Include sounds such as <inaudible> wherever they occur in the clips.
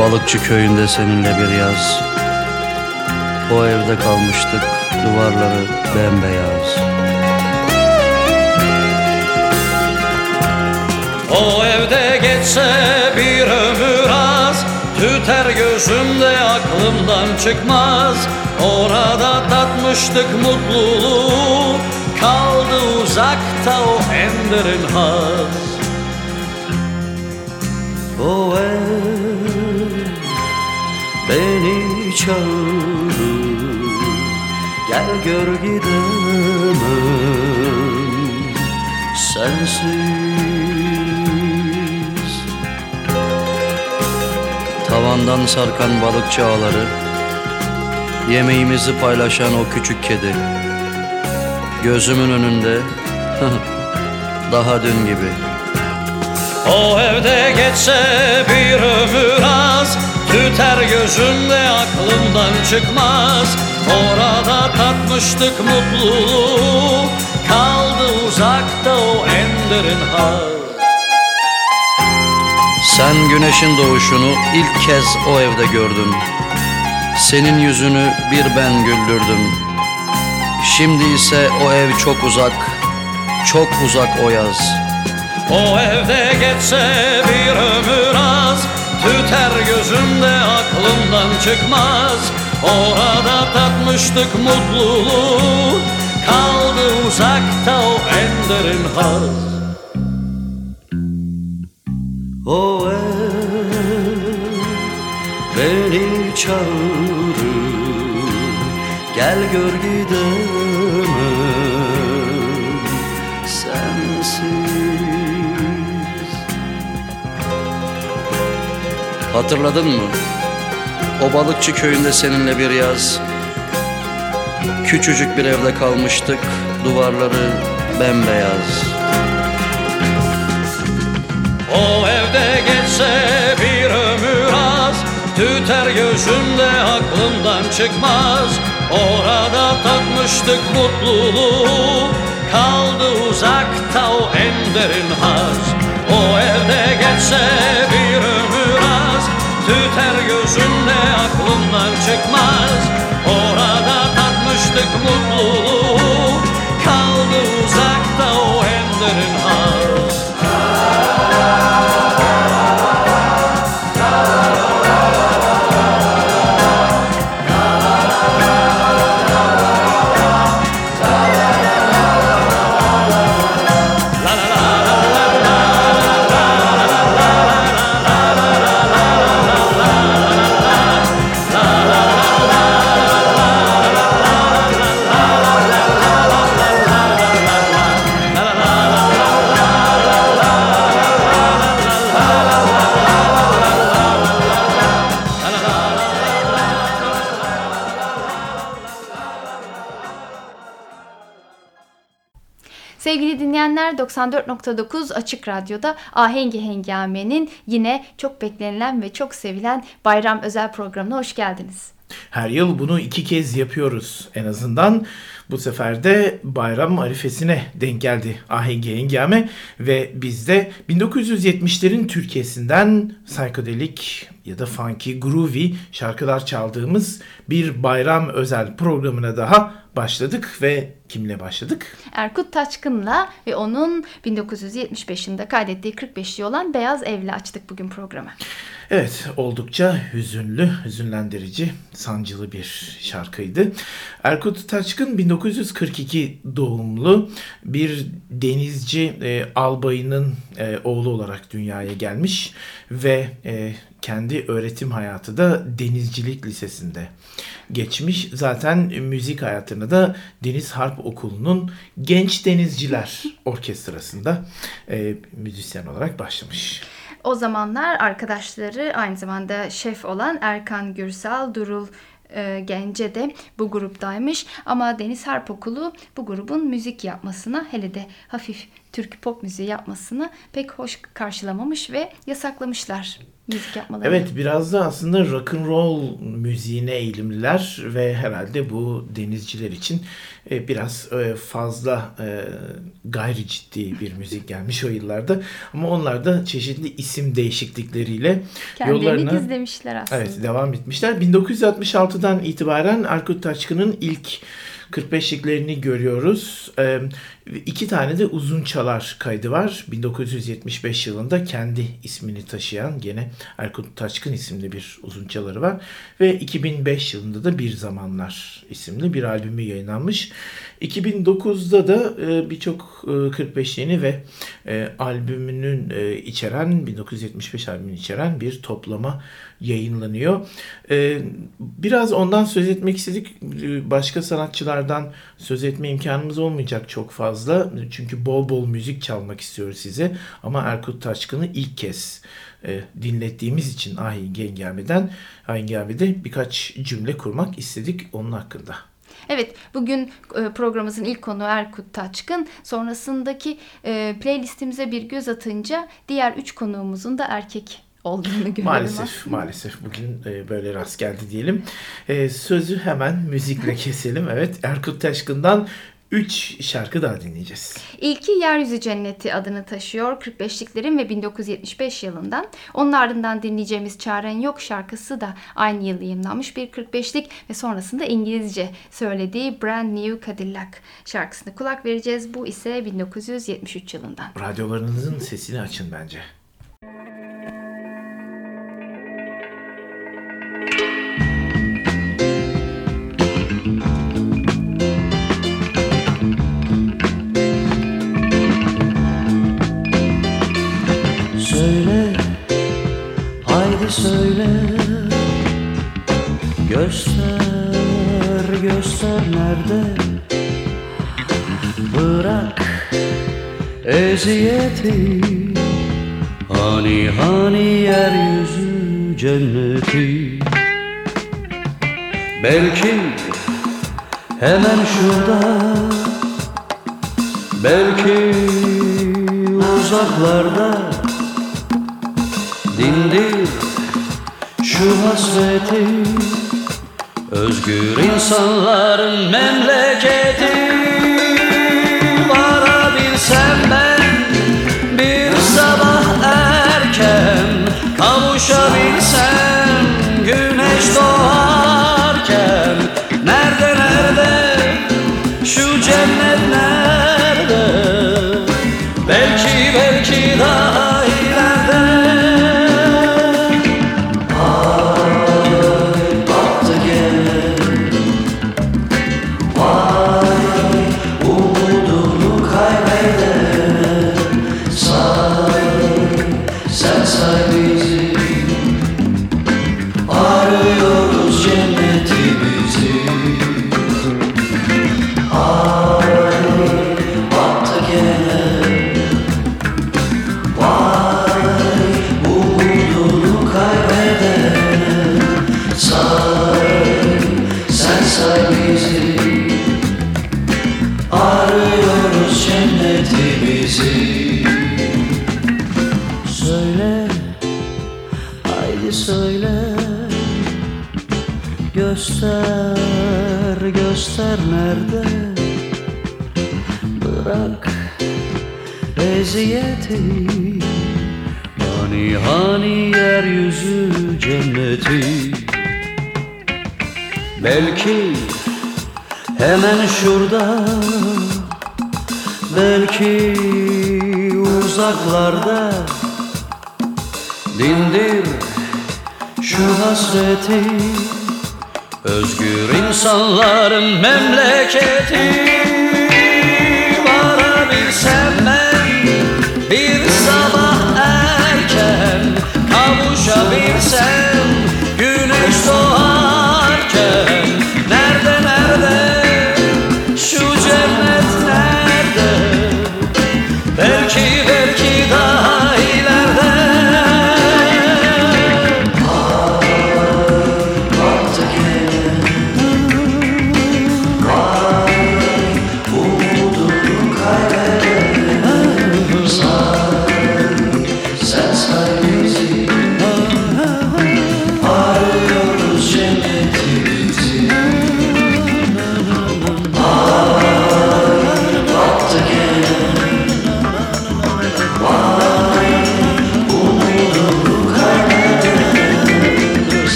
Balıkçı köyünde seninle bir yaz. O evde kalmıştık duvarları bembeyaz. O evde geçse bir ömür az Tüter gözümde aklımdan çıkmaz. Orada tatmıştık mutluluğu Kaldı uzakta o en derin haz beni çağırır Gel gör gidemem. Sensiz. Tavandan sarkan balıkçı ağları Yemeğimizi paylaşan o küçük kedi Gözümün önünde <laughs> Daha dün gibi. O evde geçse bir ömür az Tüter gözümde aklımdan çıkmaz. Orada tatmıştık mutluluğu. Kaldı uzakta o en derin Sen güneşin doğuşunu ilk kez o evde gördün. Senin yüzünü bir ben güldürdüm. Şimdi ise o ev çok uzak Çok uzak o yaz. O evde geçse bir ömür Tüter gözümde aklımdan çıkmaz. Orada tatmıştık mutluluğu. Kaldı uzakta o en derin haz O ev beni çağırır Hatırladın mı? O balıkçı köyünde seninle bir yaz. Küçücük bir evde kalmıştık. Duvarları bembeyaz. O evde geçse bir ömür az. Tüter gözümde aklımdan çıkmaz. Orada tatmıştık mutluluğu. Kaldı uzakta o en derin haz O evde geçse bir ömür az Tüter gözümde aklımdan çıkmaz. Orada tatmıştık mutluluğu Kaldı uzakta o en derin 94.9 Açık Radyo'da Ahengi Hengame'nin yine çok beklenilen ve çok sevilen bayram özel programına hoş geldiniz. Her yıl bunu iki kez yapıyoruz en azından. Bu sefer de bayram arifesine denk geldi Ahengi Hengame ve biz de 1970'lerin Türkiye'sinden psychedelic ya da funky, groovy şarkılar çaldığımız bir bayram özel programına daha başladık ve kimle başladık? Erkut Taçkın'la ve onun 1975 yılında kaydettiği 45'li olan Beyaz Ev'le açtık bugün programı. Evet, oldukça hüzünlü, hüzünlendirici, sancılı bir şarkıydı. Erkut Taçkın 1942 doğumlu bir denizci e, albayının e, oğlu olarak dünyaya gelmiş ve e, kendi öğretim hayatı da denizcilik lisesinde geçmiş. Zaten müzik hayatına da Deniz Harp Okulu'nun Genç Denizciler Orkestrası'nda e, müzisyen olarak başlamış. O zamanlar arkadaşları aynı zamanda şef olan Erkan Gürsal, Durul e, Gence de bu gruptaymış. Ama Deniz Harp Okulu bu grubun müzik yapmasına hele de hafif Türk pop müziği yapmasını pek hoş karşılamamış ve yasaklamışlar müzik yapmaları. Evet biraz da aslında rock and roll müziğine eğilimliler ve herhalde bu denizciler için e, biraz e, fazla e, gayri ciddi bir müzik gelmiş o yıllarda. Ama onlar da çeşitli isim değişiklikleriyle Kendilerini yollarına gizlemişler aslında. Evet devam etmişler. 1966'dan itibaren Erkut Taşkın'ın ilk 45'liklerini görüyoruz. Ee, iki tane de uzun çalar kaydı var. 1975 yılında kendi ismini taşıyan gene Erkut Taşkın isimli bir uzun çaları var. Ve 2005 yılında da Bir Zamanlar isimli bir albümü yayınlanmış. 2009'da da e, birçok e, 45'liğini ve e, albümünün e, içeren 1975 albümünü içeren bir toplama yayınlanıyor. E, biraz ondan söz etmek istedik. E, Başka sanatçılardan söz etme imkanımız olmayacak çok fazla. Çünkü bol bol müzik çalmak istiyoruz size. Ama Erkut Taşkın'ı ilk kez e, dinlettiğimiz için Ahin Gengame'den Ahin Gengame'de birkaç cümle kurmak istedik onun hakkında. Evet, bugün e, programımızın ilk konuğu Erkut Taçkın. Sonrasındaki e, playlistimize bir göz atınca diğer üç konuğumuzun da erkek olduğunu görüyorum. Maalesef, maalesef bugün e, böyle rast geldi diyelim. E, sözü hemen müzikle <laughs> keselim. Evet, Erkut Taşkın'dan 3 şarkı daha dinleyeceğiz. İlki Yeryüzü Cenneti adını taşıyor 45'liklerin ve 1975 yılından. Onun ardından dinleyeceğimiz Çaren Yok şarkısı da aynı yıl yayınlanmış bir 45'lik ve sonrasında İngilizce söylediği Brand New Cadillac şarkısına kulak vereceğiz. Bu ise 1973 yılından. Radyolarınızın sesini açın bence. Söyle. Göster, göster nerede? Bırak eziyeti. Hani hani yeryüzü cenneti. Belki hemen şurada. Belki uzaklarda. Dindir şu hasreti Özgür insanların memleketi. Varabilsem ben bir sabah erken Kavuşabilsem söyle Göster göster nerede? Bırak eziyeti Hani hani yeryüzü cenneti. Belki hemen şurada Belki uzaklarda. Dindir şu hasreti Özgür insanların memleketi. Varabilsem ben bir sabah erken Kavuşabilsem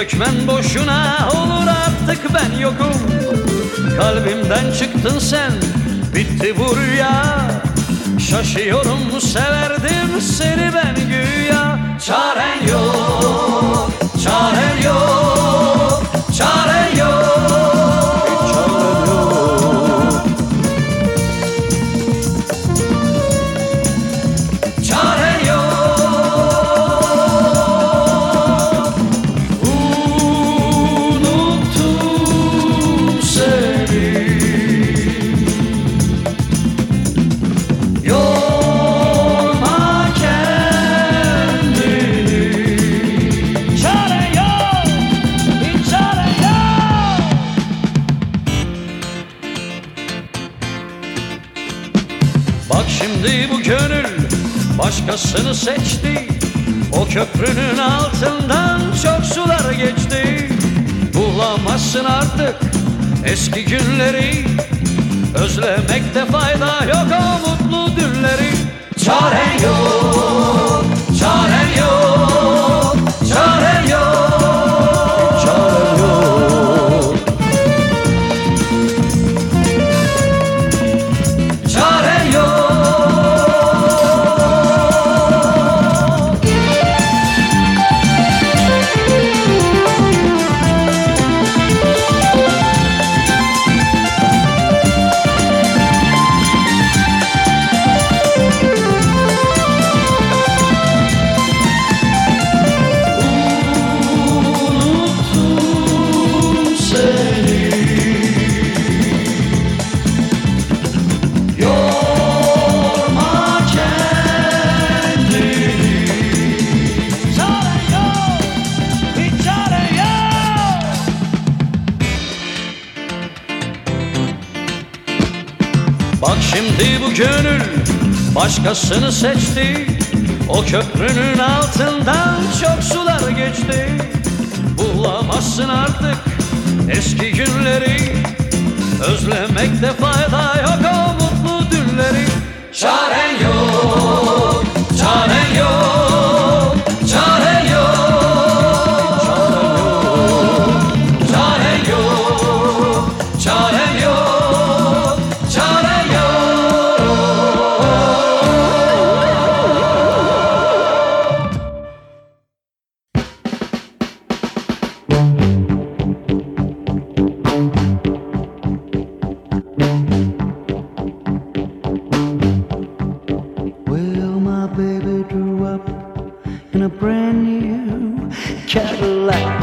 dökmen boşuna Olur artık ben yokum. Kalbimden çıktın sen Bitti bu rüya. Şaşıyorum severdim seni ben güya. Çaren yok Çaren yok başkasını seçti. O köprünün altından çok sular geçti. Bulamazsın artık eski günleri. Özlemekte fayda yok o mutlu dünleri Çaren yok, başkasını seçti. O köprünün altından çok sular geçti. Bulamazsın artık eski günleri. Özlemekte fayda yok o baby grew up in a brand new Cadillac.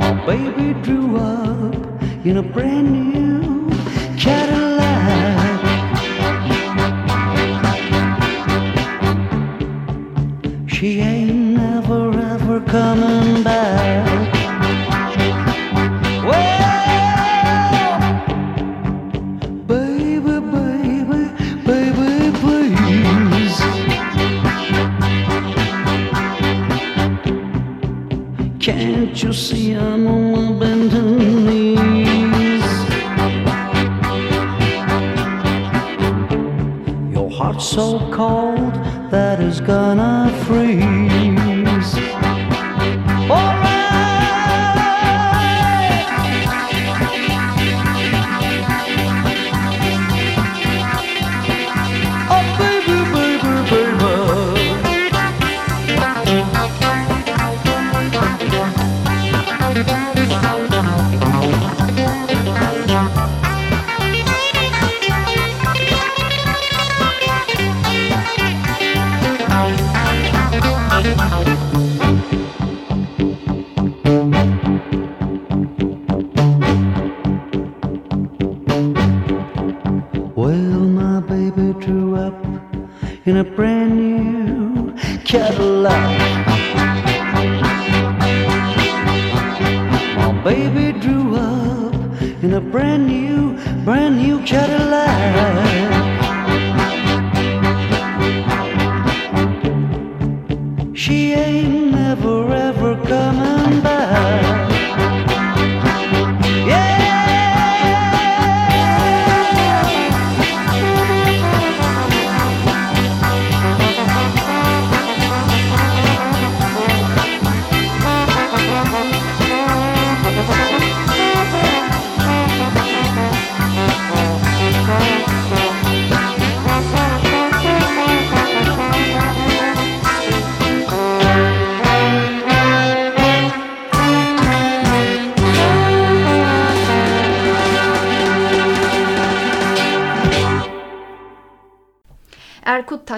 My baby grew up in a brand new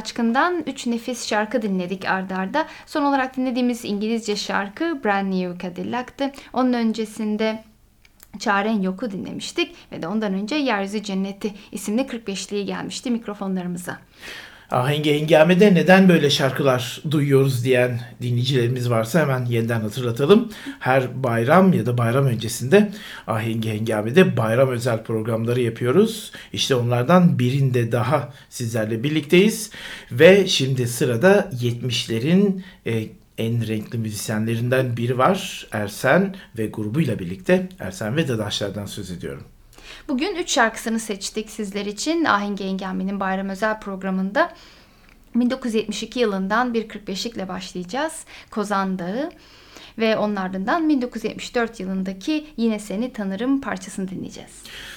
Erkut Taçkın'dan 3 nefis şarkı dinledik ardarda. arda. Son olarak dinlediğimiz İngilizce şarkı Brand New Cadillac'tı. Onun öncesinde Çaren Yok'u dinlemiştik ve de ondan önce Yeryüzü Cenneti isimli 45'liği gelmişti mikrofonlarımıza. Ahengi Hengame'de neden böyle şarkılar duyuyoruz diyen dinleyicilerimiz varsa hemen yeniden hatırlatalım. Her bayram ya da bayram öncesinde Ahengi Hengame'de bayram özel programları yapıyoruz. İşte onlardan birinde daha sizlerle birlikteyiz. Ve şimdi sırada 70'lerin e, en renkli müzisyenlerinden biri var. Ersen ve grubuyla birlikte Ersen ve Dadaşlar'dan söz ediyorum. Bugün 3 şarkısını seçtik sizler için Ahengi Engelmi'nin bayram özel programında. 1972 yılından bir 45'likle başlayacağız. Kozan Dağı ve onun ardından 1974 yılındaki Yine Seni Tanırım parçasını dinleyeceğiz.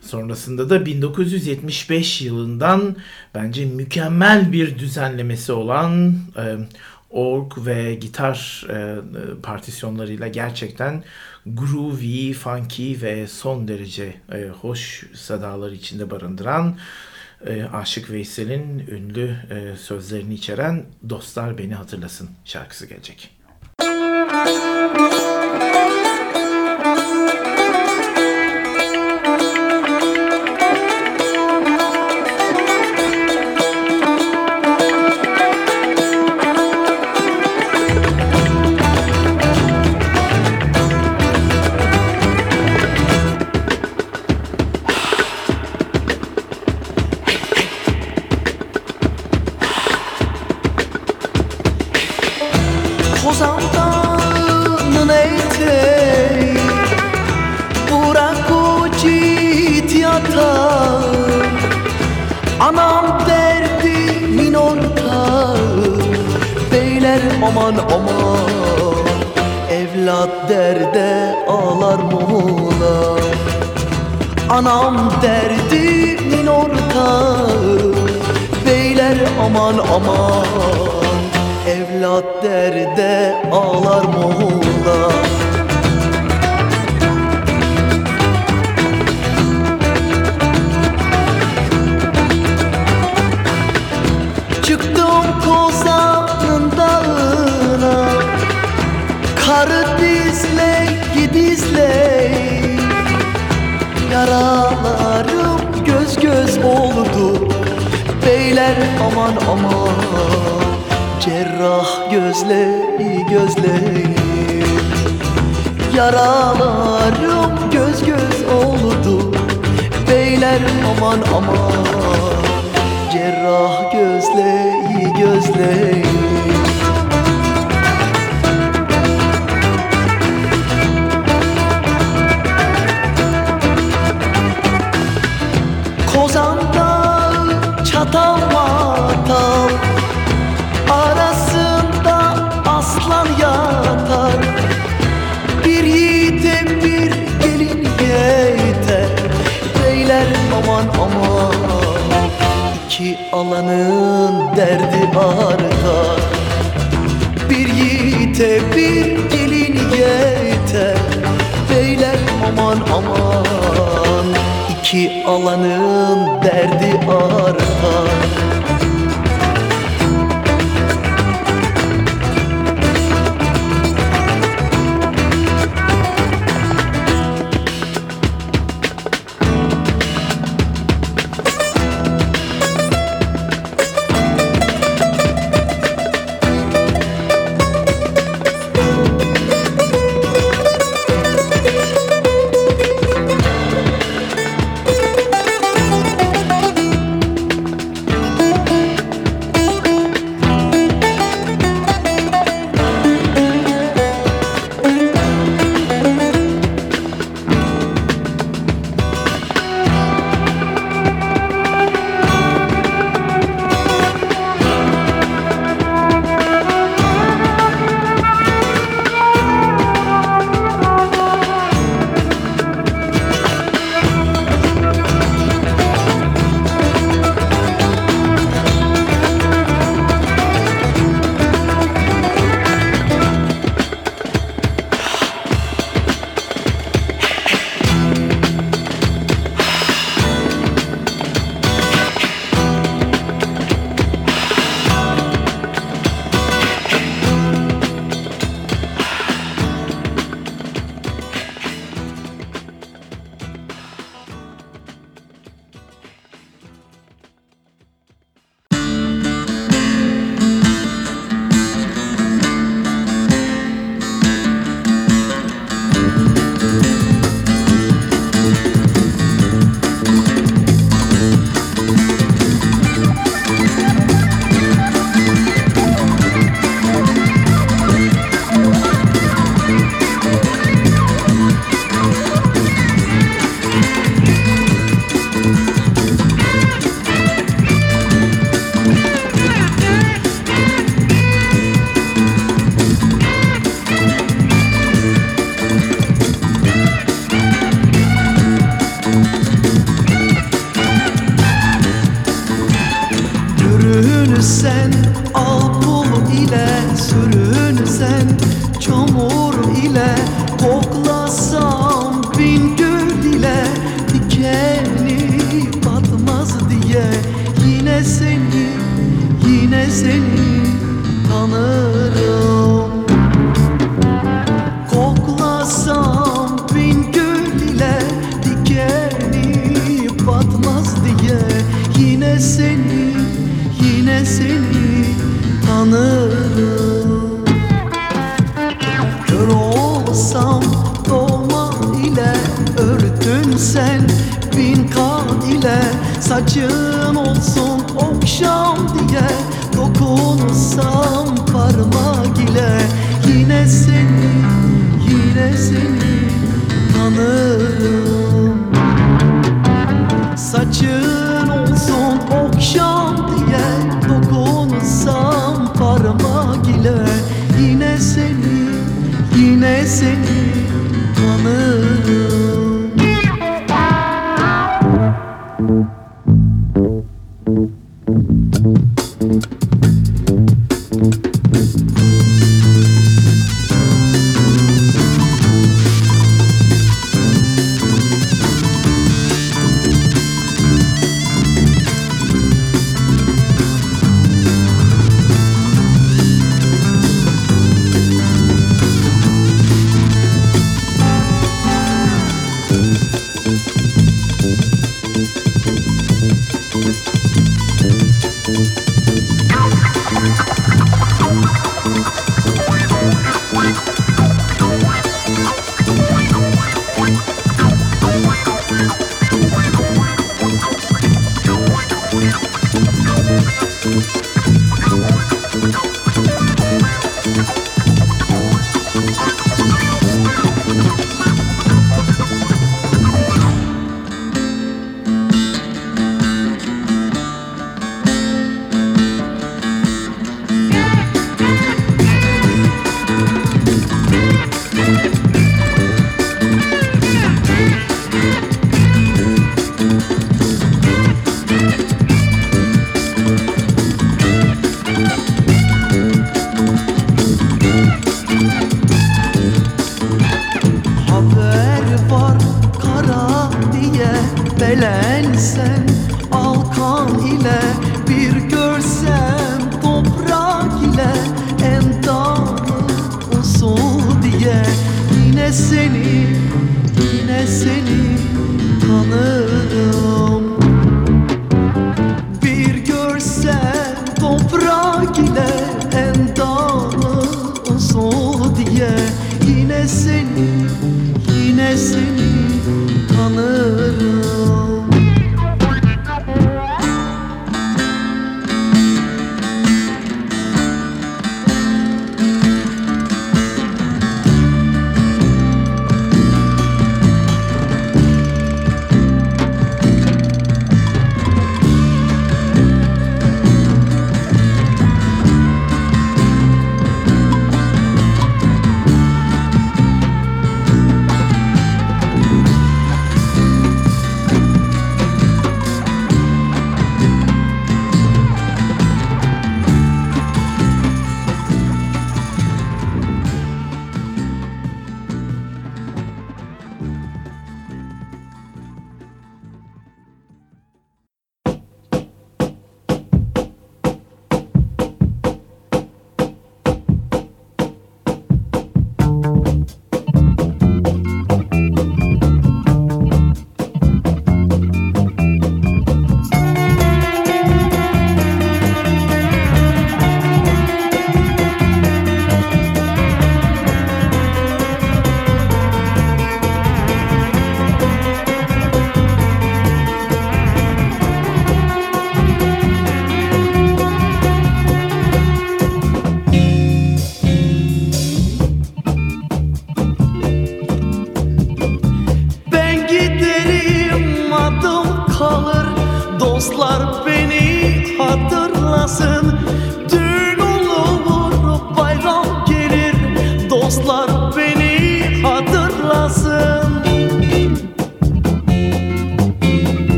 Sonrasında da 1975 yılından bence mükemmel bir düzenlemesi olan e, org ve gitar e, partisyonlarıyla gerçekten groovy, funky ve son derece e, hoş sadalar içinde barındıran e, Aşık Veysel'in ünlü e, sözlerini içeren Dostlar Beni Hatırlasın şarkısı gelecek. Kozan aman Evlat derde ağlar mola Beyler aman aman. Cerrah gözleri gözleri. Yaralarım göz göz oldu Beyler aman aman. Cerrah gözleri gözleri çatal matal Arasında aslan yatar. Bir yiğite bir gelin yeter. Beyler aman aman İki alanın derdi artar. Bir yiğite bir gelin yeter. Beyler aman aman İki alanın derdi artar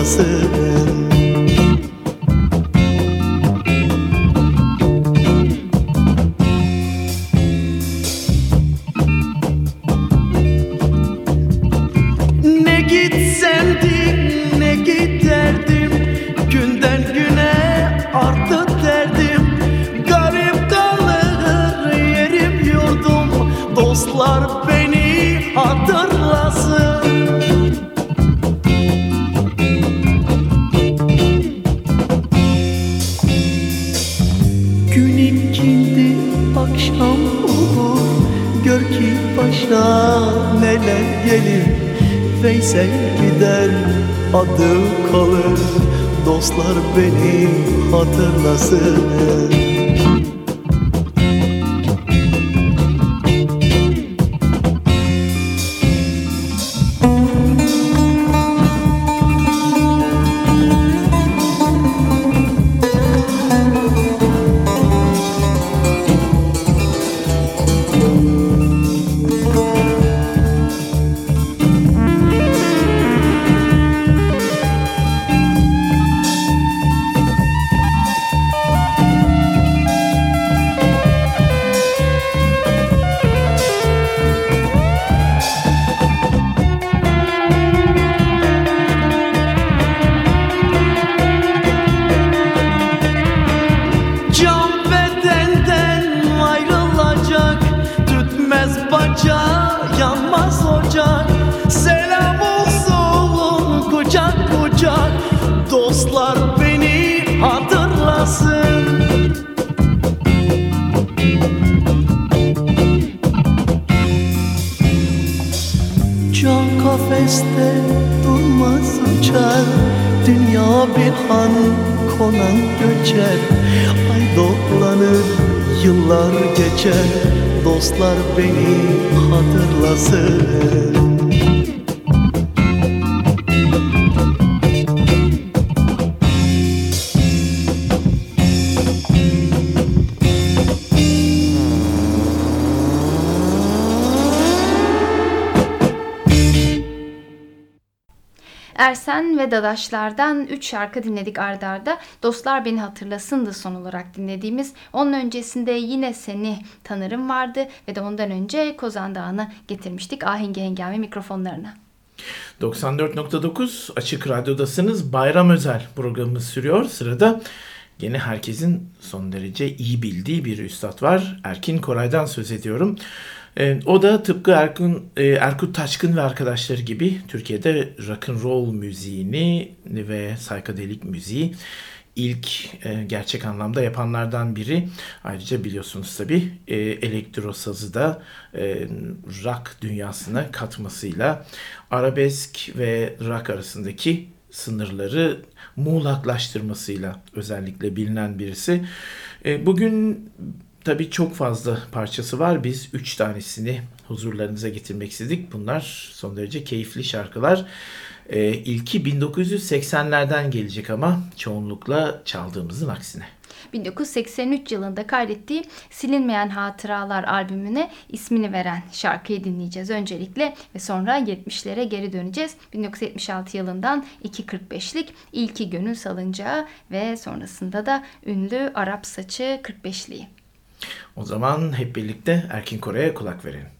Hatırlasın Ne gitsendim ne giderdim. Günden güne arttı derdim. Garip kalır yerim yurdum. Dostlar beni hatırlasın Veysel gider adı kalır. Dostlar beni hatırlasın hatırlasın Ersen ve Dadaşlar'dan 3 şarkı dinledik ardarda. Arda. Dostlar Beni Hatırlasın'dı son olarak dinlediğimiz. Onun öncesinde yine Seni Tanırım vardı ve de ondan önce Kozan Dağı'nı getirmiştik Ahengi Hengami mikrofonlarına. 94.9 Açık Radyo'dasınız. Bayram Özel programımız sürüyor. Sırada Yine herkesin son derece iyi bildiği bir üstad var. Erkin Koray'dan söz ediyorum. E, o da tıpkı Erkun, e, Erkut Taşkın ve arkadaşları gibi Türkiye'de rock and roll müziğini ve psychedelic müziği ilk e, gerçek anlamda yapanlardan biri. Ayrıca biliyorsunuz tabi e, elektro sazı da rock dünyasına katmasıyla arabesk ve rock arasındaki sınırları muğlaklaştırmasıyla özellikle bilinen birisi. Bugün tabii çok fazla parçası var. Biz üç tanesini huzurlarınıza getirmek istedik. Bunlar son derece keyifli şarkılar. E, ilki 1980'lerden gelecek ama çoğunlukla çaldığımızın aksine. 1983 yılında kaydettiği Silinmeyen Hatıralar albümüne ismini veren şarkıyı dinleyeceğiz öncelikle ve sonra 70'lere geri döneceğiz. 1976 yılından 2.45'lik İlki Gönül Salıncağı ve sonrasında da ünlü Arap Saçı 45'liği. O zaman hep birlikte Erkin Koray'a kulak verelim.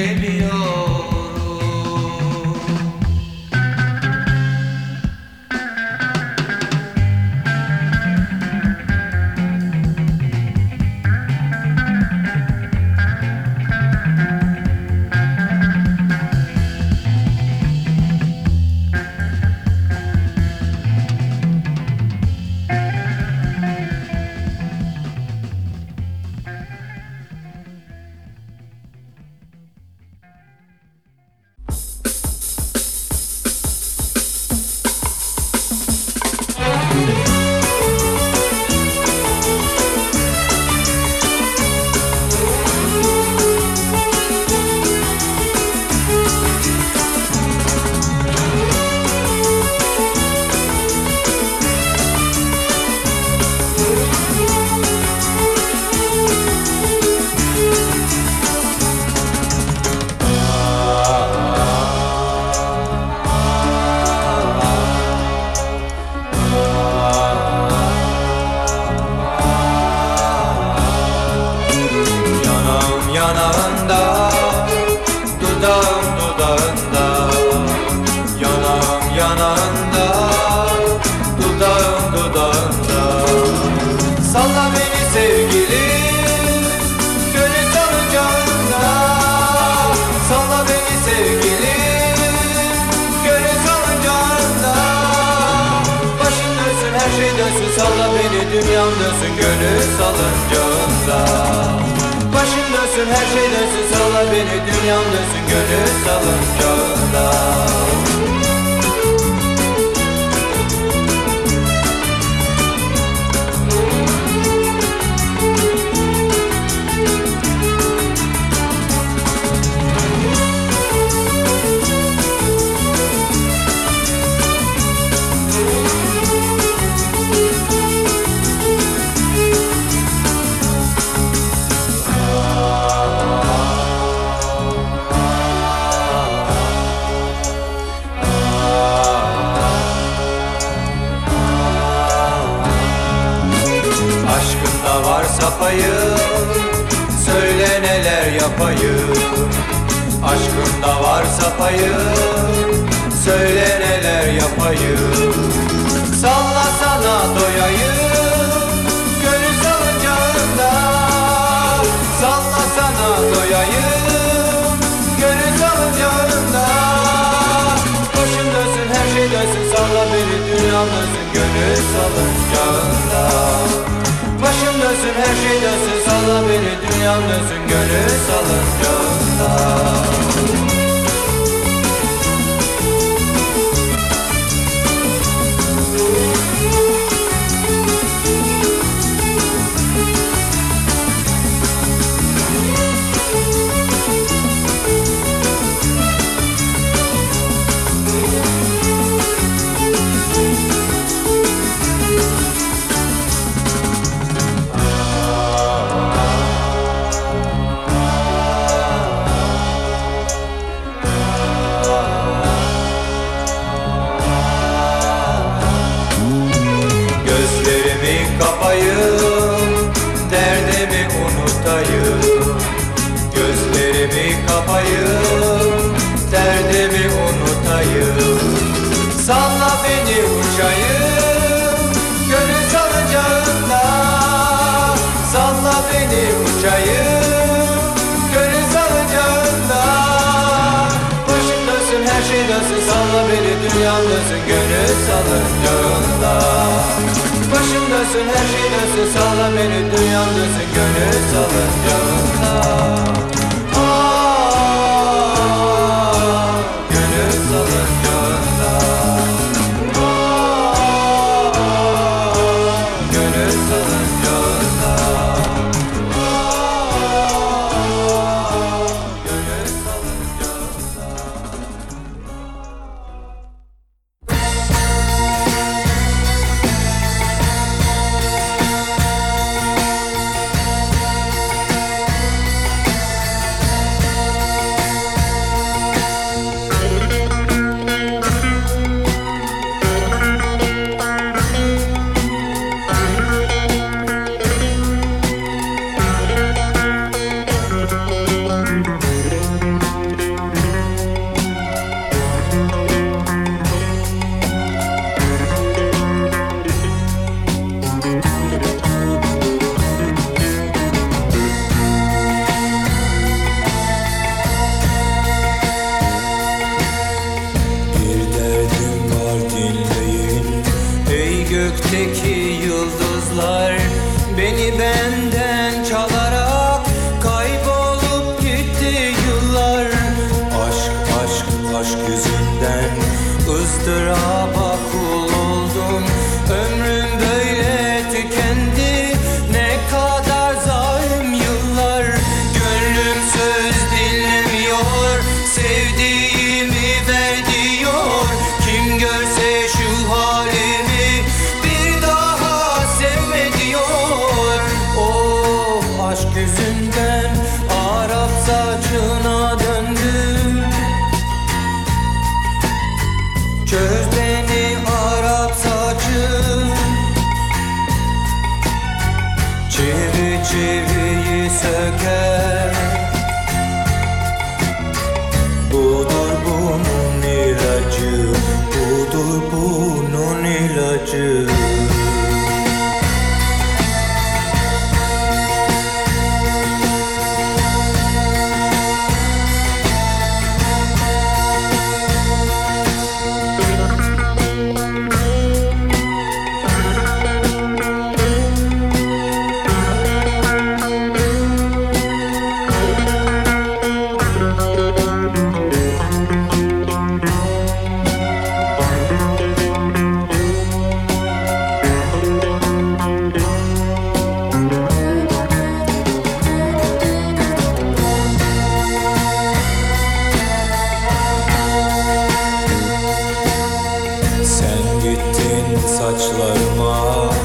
gave Gönül salıncağında yalnızlığında Başımdasın her şey şeydasın salla beni dünyamdasın gönül salıncağında gökteki yıldızlar saçlarıma.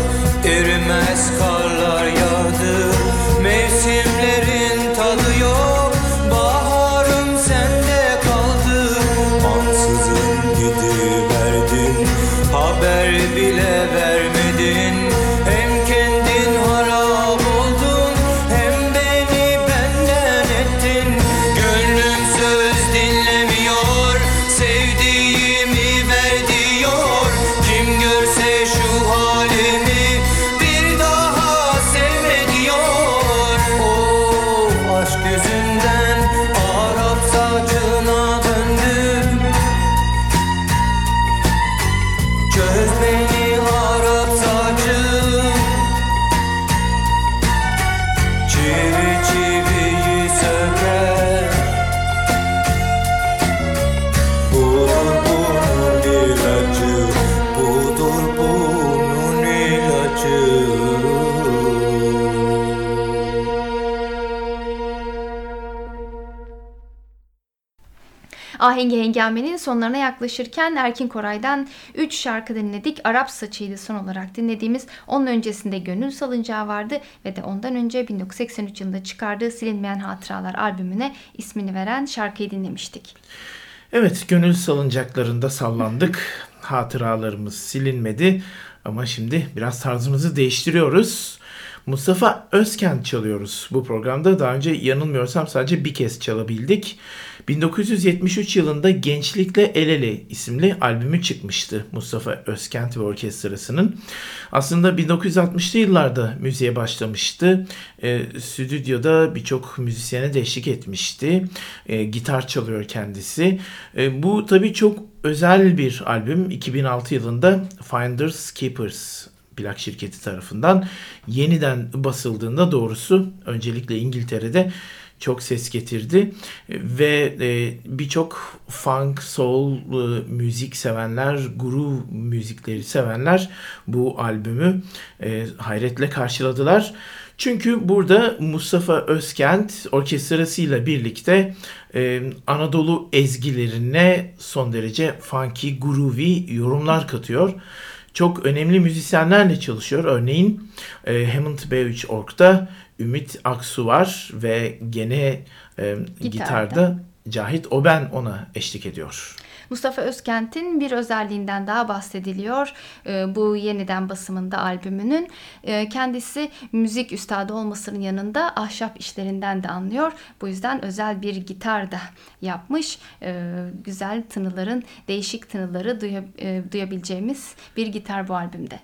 Ahengi Hengamen'in sonlarına yaklaşırken Erkin Koray'dan 3 şarkı dinledik. Arap Saçı'ydı son olarak dinlediğimiz. Onun öncesinde Gönül Salıncağı vardı ve de ondan önce 1983 yılında çıkardığı Silinmeyen Hatıralar albümüne ismini veren şarkıyı dinlemiştik. Evet, gönül salıncaklarında sallandık. <laughs> Hatıralarımız silinmedi ama şimdi biraz tarzımızı değiştiriyoruz. Mustafa Özkent çalıyoruz bu programda. Daha önce yanılmıyorsam sadece bir kez çalabildik. 1973 yılında Gençlikle El Ele isimli albümü çıkmıştı Mustafa Özkent ve orkestrasının. Aslında 1960'lı yıllarda müziğe başlamıştı. E, stüdyoda birçok müzisyene de etmişti. E, gitar çalıyor kendisi. E, bu tabii çok özel bir albüm. 2006 yılında Finders Keepers plak şirketi tarafından yeniden basıldığında doğrusu öncelikle İngiltere'de çok ses getirdi ve e, birçok funk, soul e, müzik sevenler, groove müzikleri sevenler bu albümü e, hayretle karşıladılar. Çünkü burada Mustafa Özkent orkestrasıyla birlikte e, Anadolu ezgilerine son derece funky, groovy yorumlar katıyor çok önemli müzisyenlerle çalışıyor. Örneğin e, Hammond B3 Org'da Ümit Aksu var ve gene e, gitarda Cahit Oben ona eşlik ediyor. Mustafa Özkent'in bir özelliğinden daha bahsediliyor e, bu yeniden basımında albümünün. E, kendisi müzik üstadı olmasının yanında ahşap işlerinden de anlıyor. Bu yüzden özel bir gitar da yapmış. E, güzel tınıların, değişik tınıları duya, duyabileceğimiz bir gitar bu albümde.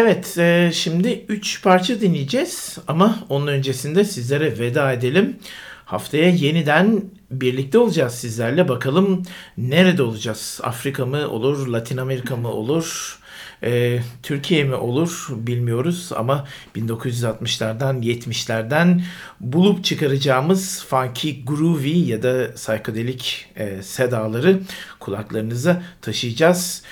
Evet, e, şimdi 3 parça dinleyeceğiz ama onun öncesinde sizlere veda edelim. Haftaya yeniden birlikte olacağız sizlerle. Bakalım nerede olacağız? Afrika mı olur, Latin Amerika mı olur, e, Türkiye mi olur bilmiyoruz ama 1960'lardan 70'lerden bulup çıkaracağımız funky, groovy ya da psychedelic e, sedaları kulaklarınıza taşıyacağız.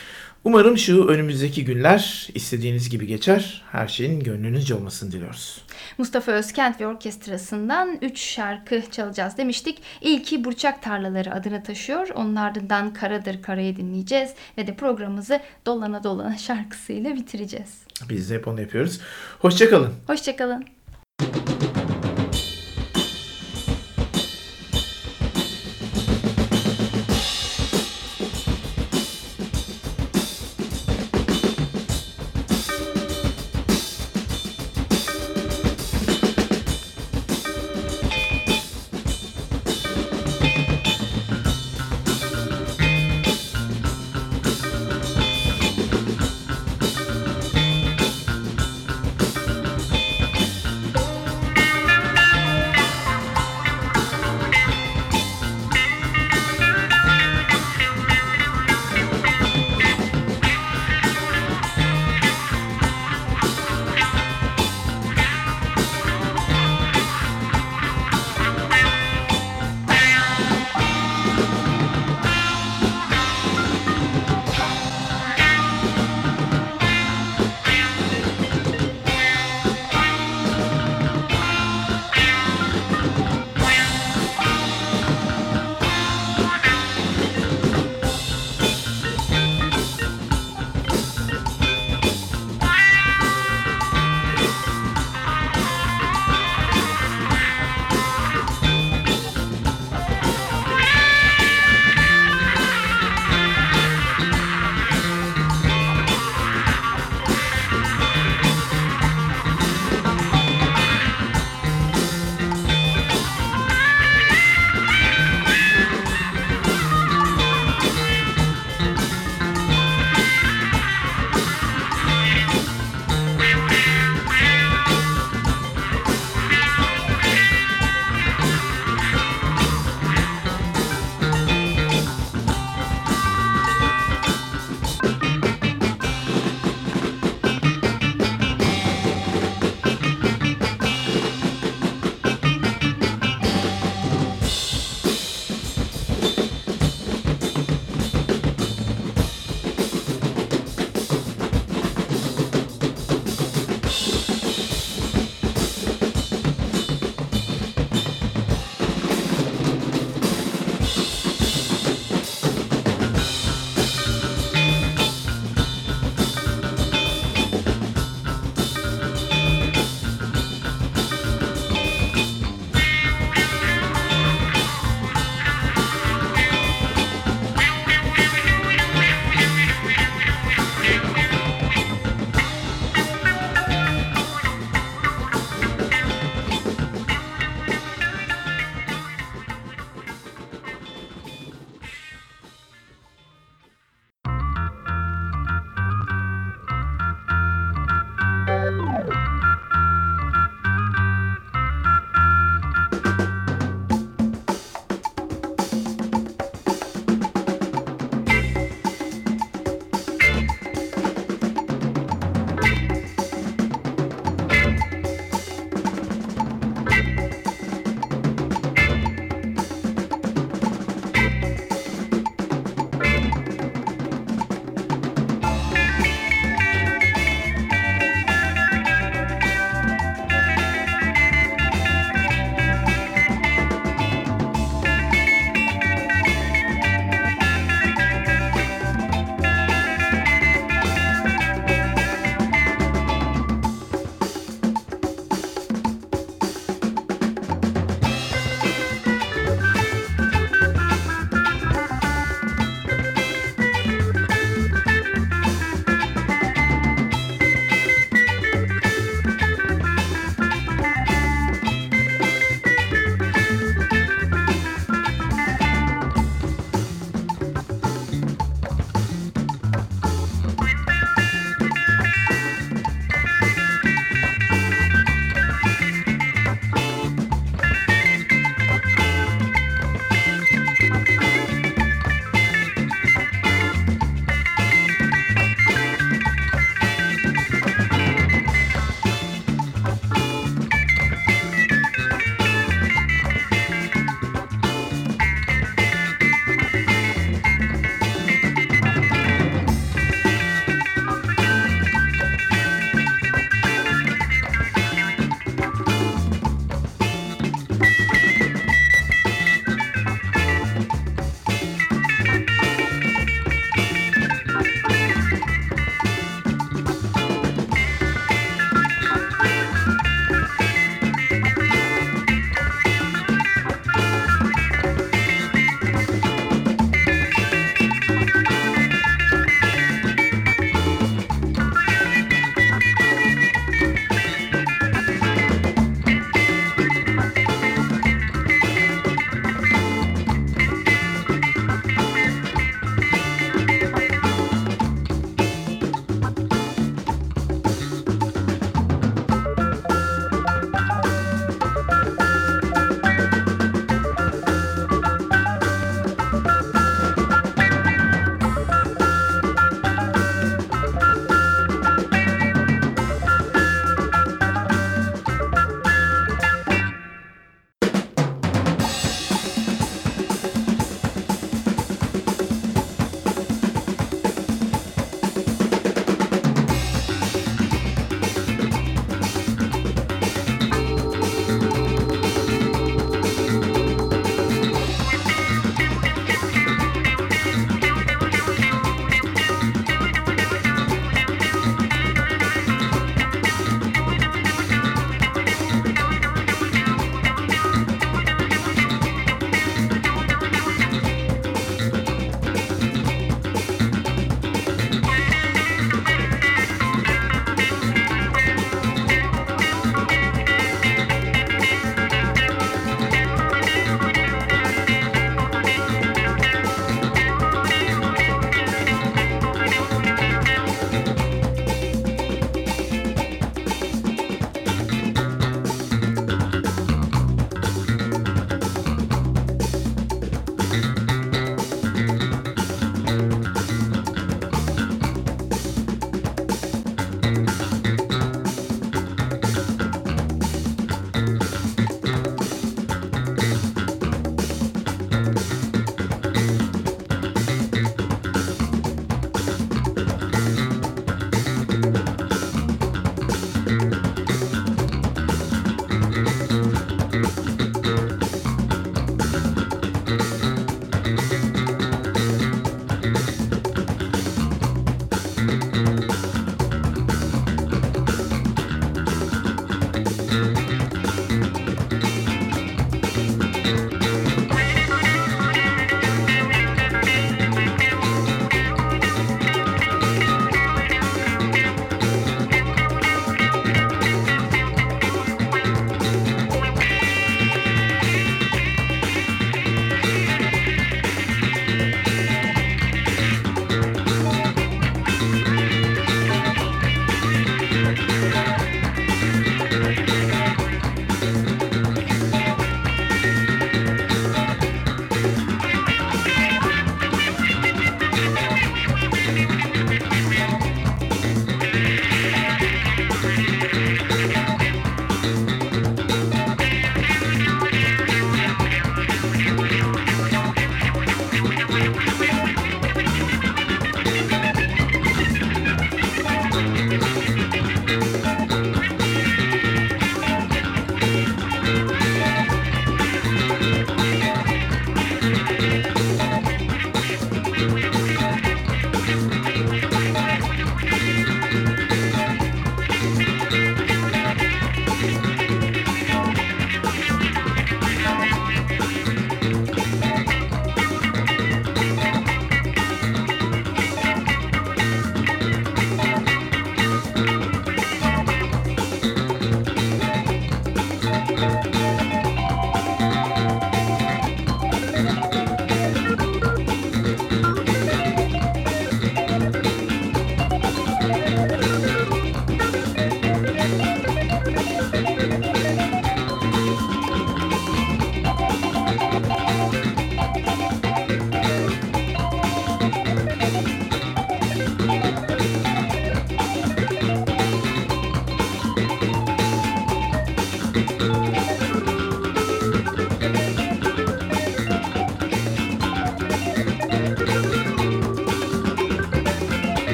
Umarım şu önümüzdeki günler istediğiniz gibi geçer. Her şeyin gönlünüzce olmasını diliyoruz. Mustafa Özkent ve orkestrasından 3 şarkı çalacağız demiştik. İlki Burçak Tarlaları adını taşıyor. Onun ardından Karadır Kara'yı dinleyeceğiz. Ve de programımızı Dolana Dolana şarkısıyla bitireceğiz. Biz de hep onu yapıyoruz. Hoşçakalın. Hoşçakalın.